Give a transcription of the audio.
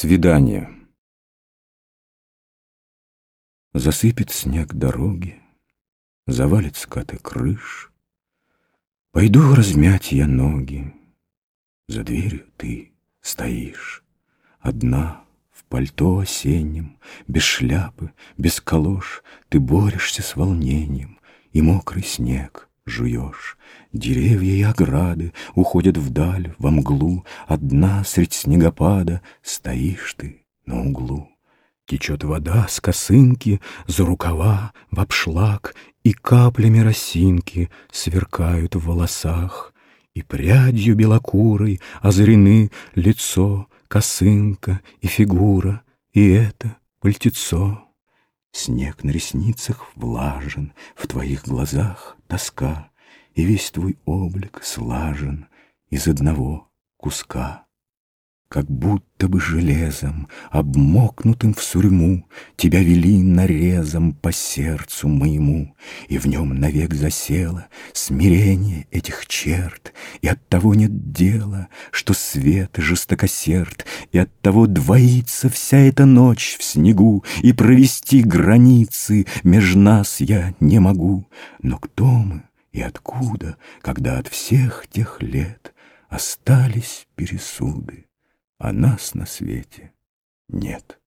Свидание Засыпет снег дороги, Завалит скаты крыш. Пойду размять я ноги, За дверью ты стоишь. Одна в пальто осеннем, Без шляпы, без калош, Ты борешься с волнением, И мокрый снег жуешь. Деревья и ограды уходят вдаль, во мглу, Одна средь снегопада стоишь ты на углу. Течет вода с косынки, за рукава, в обшлаг, И каплями росинки сверкают в волосах, И прядью белокурой озарены лицо, Косынка и фигура, и это пальтецо. Снег на ресницах влажен, в твоих глазах тоска, И весь твой облик слажен из одного куска. Как будто бы железом, обмокнутым в сурьму, Тебя вели нарезом по сердцу моему, И в нем навек засело смирение этих черт, И от того нет дела, что свет жестокосерд, И от того двоится вся эта ночь в снегу, И провести границы меж нас я не могу. Но кто мы и откуда, когда от всех тех лет Остались пересуды? А нас на свете нет.